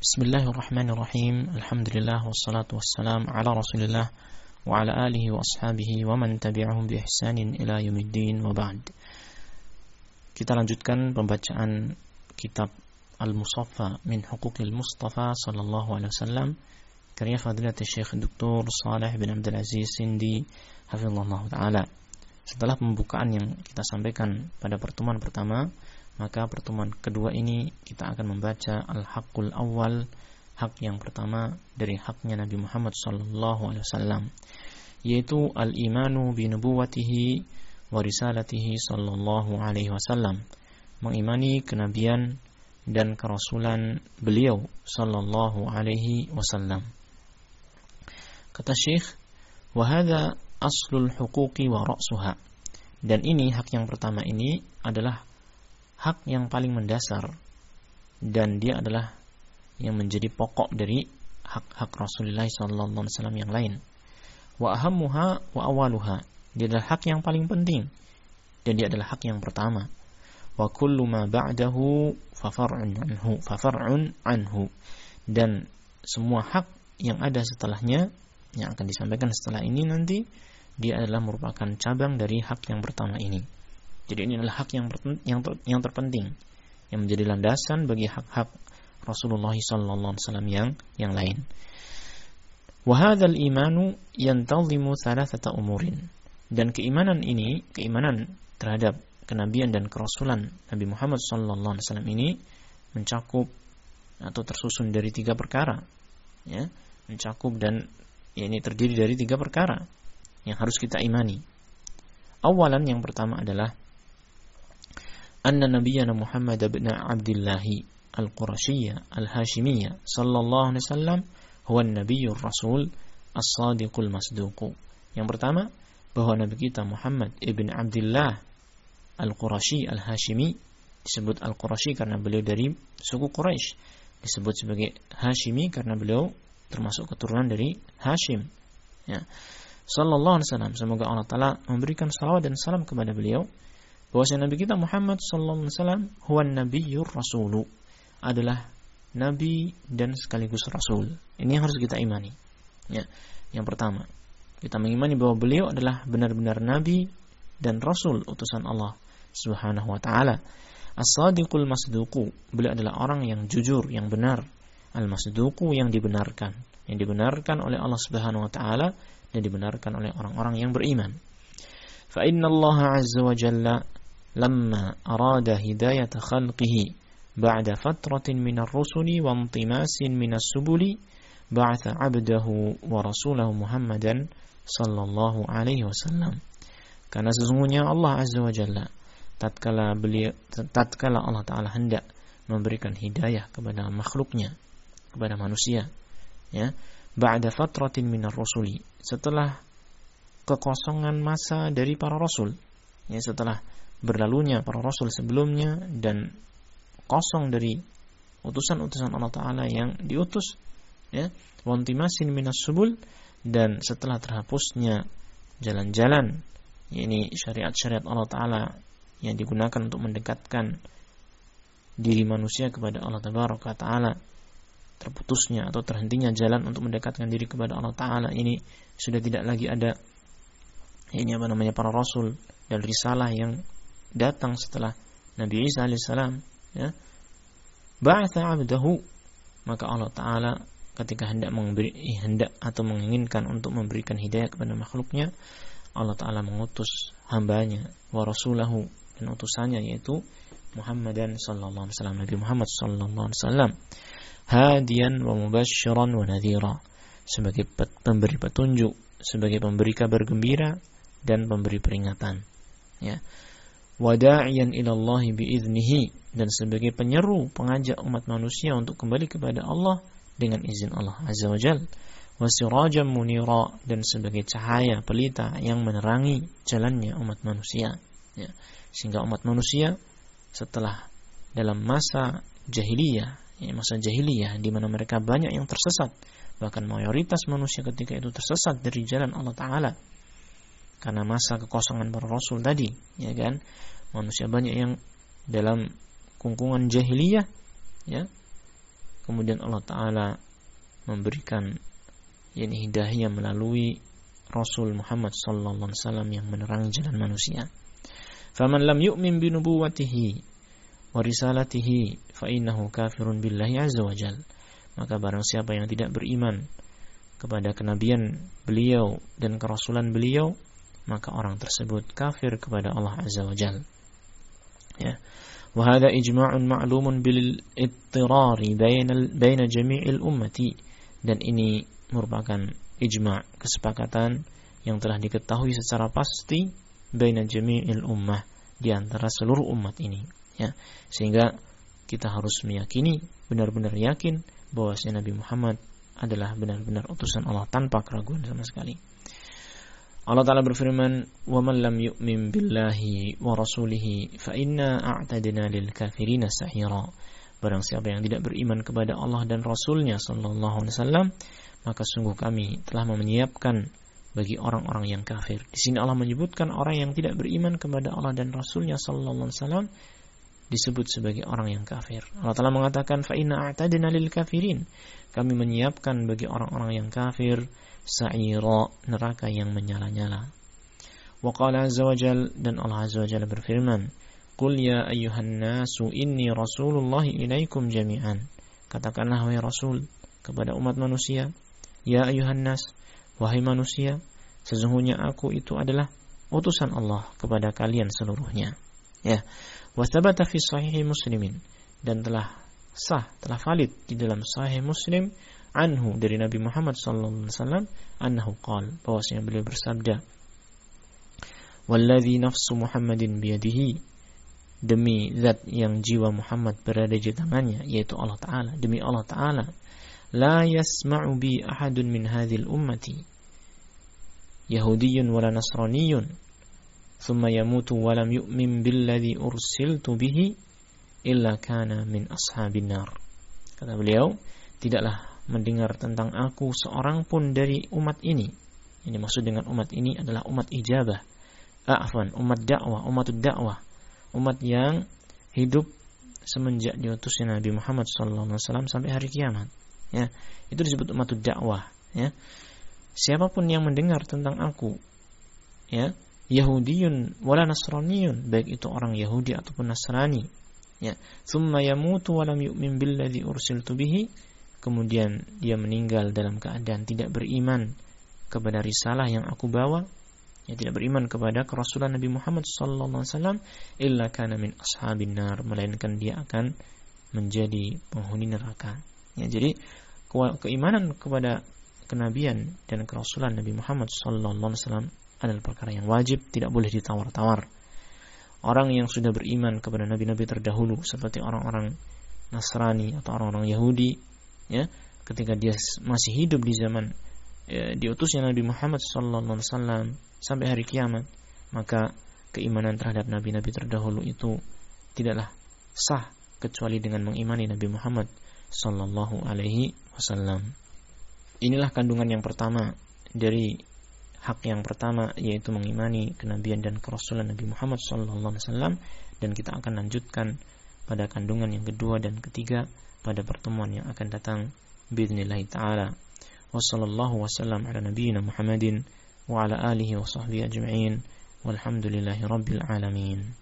Bismillahirrahmanirrahim. Alhamdulillah wassalatu wassalam ala Rasulillah wa ala alihi wa ashabihi wa man tabi'ahum bi ihsanin ila yaumiddin wa ba'd. Kita lanjutkan pembacaan kitab Al-Musaffa min Huquqil Mustafa sallallahu alaihi wasallam karya Fadilat Syekh Dr. Saleh bin Abdul Aziz Sindi hafizallahu taala. Setelah pembukaan yang kita sampaikan pada pertemuan pertama, maka pertemuan kedua ini kita akan membaca al-haqqul awal hak yang pertama dari haknya Nabi Muhammad sallallahu alaihi wasallam yaitu al-imanu bi nubuwatihi wa risalatihi sallallahu alaihi wasallam mengimani kenabian dan kerasulan beliau sallallahu alaihi wasallam. Kata Syekh wa aslul huquqi wa ra'suha. Dan ini hak yang pertama ini adalah hak yang paling mendasar dan dia adalah yang menjadi pokok dari hak-hak Rasulullah SAW yang lain. Wa ahammuha wa awaluha. Dia adalah hak yang paling penting dan dia adalah hak yang pertama. Wa kullu ma ba'dahu fafar'un anhu, fafar'un anhu. Dan semua hak yang ada setelahnya yang akan disampaikan setelah ini nanti dia adalah merupakan cabang dari hak yang pertama ini. Jadi ini adalah hak yang yang yang terpenting yang menjadi landasan bagi hak-hak Rasulullah wasallam yang yang lain. Wa hadzal imanu yantazimu thalathata umurin. Dan keimanan ini, keimanan terhadap kenabian dan kerasulan Nabi Muhammad wasallam ini mencakup atau tersusun dari tiga perkara. Ya, mencakup dan ya ini terdiri dari tiga perkara yang harus kita imani. Awalan yang pertama adalah أن نبينا Muhammad بن Abdullah al-Qurashiyyah al-Hashimiyyah sallallahu alaihi wasallam هو النبي rasul الصادق المصدوق. Yang pertama, bahwa Nabi kita Muhammad ibn Abdullah al-Qurashi al-Hashimi disebut al-Qurashi karena beliau dari suku Quraisy, disebut sebagai Hashimi karena beliau termasuk keturunan dari Hashim. Ya. Sallallahu alaihi wasallam, semoga Allah taala memberikan salawat dan salam kepada beliau bahwasanya Nabi kita Muhammad sallallahu alaihi wasallam huwa nabiyyur rasulu adalah nabi dan sekaligus rasul. Ini yang harus kita imani. Ya. Yang pertama, kita mengimani bahwa beliau adalah benar-benar nabi dan rasul utusan Allah Subhanahu wa taala. As-sadiqul masduqu, beliau adalah orang yang jujur, yang benar. Al-masduqu yang dibenarkan, yang dibenarkan oleh Allah Subhanahu wa taala dan dibenarkan oleh orang-orang yang beriman. Fa inna Allah azza wa jalla لما أراد هداية خلقه بعد فترة من الرسل وانطماس من السبل بعث عبده ورسوله محمدا صلى الله عليه وسلم karena sesungguhnya Allah Azza wa Jalla tatkala beliau tatkala Allah taala hendak memberikan hidayah kepada makhluknya kepada manusia ya ba'da fatratin minar rusuli setelah kekosongan masa dari para rasul ya setelah berlalunya para rasul sebelumnya dan kosong dari utusan-utusan Allah Ta'ala yang diutus ya. Wantimasin minas subul dan setelah terhapusnya jalan-jalan ini syariat-syariat Allah Ta'ala yang digunakan untuk mendekatkan diri manusia kepada Allah Ta'ala terputusnya atau terhentinya jalan untuk mendekatkan diri kepada Allah Ta'ala ini sudah tidak lagi ada ini apa namanya para rasul dan risalah yang datang setelah Nabi Isa alaihissalam ya. Ba'atha 'abdahu. Maka Allah taala ketika hendak memberi hendak atau menginginkan untuk memberikan hidayah kepada makhluknya Allah taala mengutus hambanya wa rasulahu dan utusannya yaitu Muhammadan sallallahu alaihi wasallam Nabi Muhammad sallallahu alaihi wasallam. Hadian wa mubasysyiran wa nadhira. Sebagai pemberi petunjuk sebagai pemberi kabar gembira dan pemberi peringatan ya wada'iyan Allah biiznihi. Dan sebagai penyeru pengajak umat manusia untuk kembali kepada Allah dengan izin Allah Azza wa Jal. Munira. Dan sebagai cahaya pelita yang menerangi jalannya umat manusia. Ya. sehingga umat manusia setelah dalam masa jahiliyah ya, masa jahiliyah di mana mereka banyak yang tersesat bahkan mayoritas manusia ketika itu tersesat dari jalan Allah Taala karena masa kekosongan para rasul tadi ya kan manusia banyak yang dalam kungkungan jahiliyah ya kemudian Allah taala memberikan yakni hidayah melalui Rasul Muhammad sallallahu alaihi wasallam yang menerangi jalan manusia. Faman lam yu'min bi wa risalatihi fa innahu kafirun billahi azza. Maka barang siapa yang tidak beriman kepada kenabian beliau dan kerasulan beliau, maka orang tersebut kafir kepada Allah azza wajal. Ya. وهذا إجماع معلوم بالاضطرار بين بين جميع الأمة dan ini merupakan ijma kesepakatan yang telah diketahui secara pasti baina jami'il ummah di antara seluruh umat ini ya sehingga kita harus meyakini benar-benar yakin bahwa Nabi Muhammad adalah benar-benar utusan Allah tanpa keraguan sama sekali Allah Ta'ala berfirman, وَمَنْ لَمْ يُؤْمِنْ بِاللَّهِ وَرَسُولِهِ فَإِنَّا أَعْتَدْنَا لِلْكَافِرِينَ سَحِيرًا Barang siapa yang tidak beriman kepada Allah dan Rasulnya Sallallahu Alaihi Wasallam, maka sungguh kami telah menyiapkan bagi orang-orang yang kafir. Di sini Allah menyebutkan orang yang tidak beriman kepada Allah dan Rasulnya Sallallahu Alaihi Wasallam disebut sebagai orang yang kafir. Allah Taala mengatakan, فَإِنَّا أَعْتَدْنَا لِلْكَافِرِينَ Kami menyiapkan bagi orang-orang yang kafir sa'ira neraka yang menyala-nyala. Wa qala azza wa jal dan Allah azza wa jalla berfirman, "Qul ya ayyuhan nasu inni rasulullah ilaikum jami'an." Katakanlah wahai Rasul kepada umat manusia, "Ya ayyuhan nas, wahai manusia, sesungguhnya aku itu adalah utusan Allah kepada kalian seluruhnya." Ya. Wa thabata fi sahih Muslimin. Dan telah sah, telah valid di dalam sahih Muslim anhu dari Nabi Muhammad sallallahu alaihi wasallam annahu qal bahwasanya beliau bersabda Walladzi nafsu Muhammadin biyadihi. Demi zat yang jiwa Muhammad berada di tangannya yaitu Allah taala. Demi Allah taala. La yasma'u bi ahadun min hadhil ummati. Yahudiyyun wala nasraniyyun yamutu wa lam yu'min billadzi ursiltu bihi illa kana min ashabin nar kata beliau tidaklah mendengar tentang aku seorang pun dari umat ini. Ini maksud dengan umat ini adalah umat ijabah. Afwan, umat dakwah, umat dakwah. Umat yang hidup semenjak diutusnya Nabi Muhammad SAW sampai hari kiamat. Ya, itu disebut umat dakwah. Ya, siapa pun yang mendengar tentang aku, ya, Yahudiyun wala Nasraniyun, baik itu orang Yahudi ataupun Nasrani, ya, thumma yamutu wa lam yu'min billadhi ursiltu bihi, kemudian dia meninggal dalam keadaan tidak beriman kepada risalah yang aku bawa. Ya tidak beriman kepada kerasulan Nabi Muhammad sallallahu alaihi wasallam illa kana min ashabin nar melainkan dia akan menjadi penghuni neraka. Ya jadi keimanan kepada kenabian dan kerasulan Nabi Muhammad sallallahu alaihi wasallam adalah perkara yang wajib tidak boleh ditawar-tawar orang yang sudah beriman kepada nabi-nabi terdahulu seperti orang-orang Nasrani atau orang-orang Yahudi ya ketika dia masih hidup di zaman ya, diutusnya Nabi Muhammad wasallam sampai hari kiamat maka keimanan terhadap nabi-nabi terdahulu itu tidaklah sah kecuali dengan mengimani Nabi Muhammad sallallahu alaihi wasallam. Inilah kandungan yang pertama dari hak yang pertama yaitu mengimani kenabian dan kerasulan Nabi Muhammad wasallam dan kita akan lanjutkan pada kandungan yang kedua dan ketiga pada pertemuan yang akan datang biidznillah taala. Wa sallallahu wasallam ala nabiyyina Muhammadin wa ala alihi wa sahbihi ajma'in. Walhamdulillahi rabbil alamin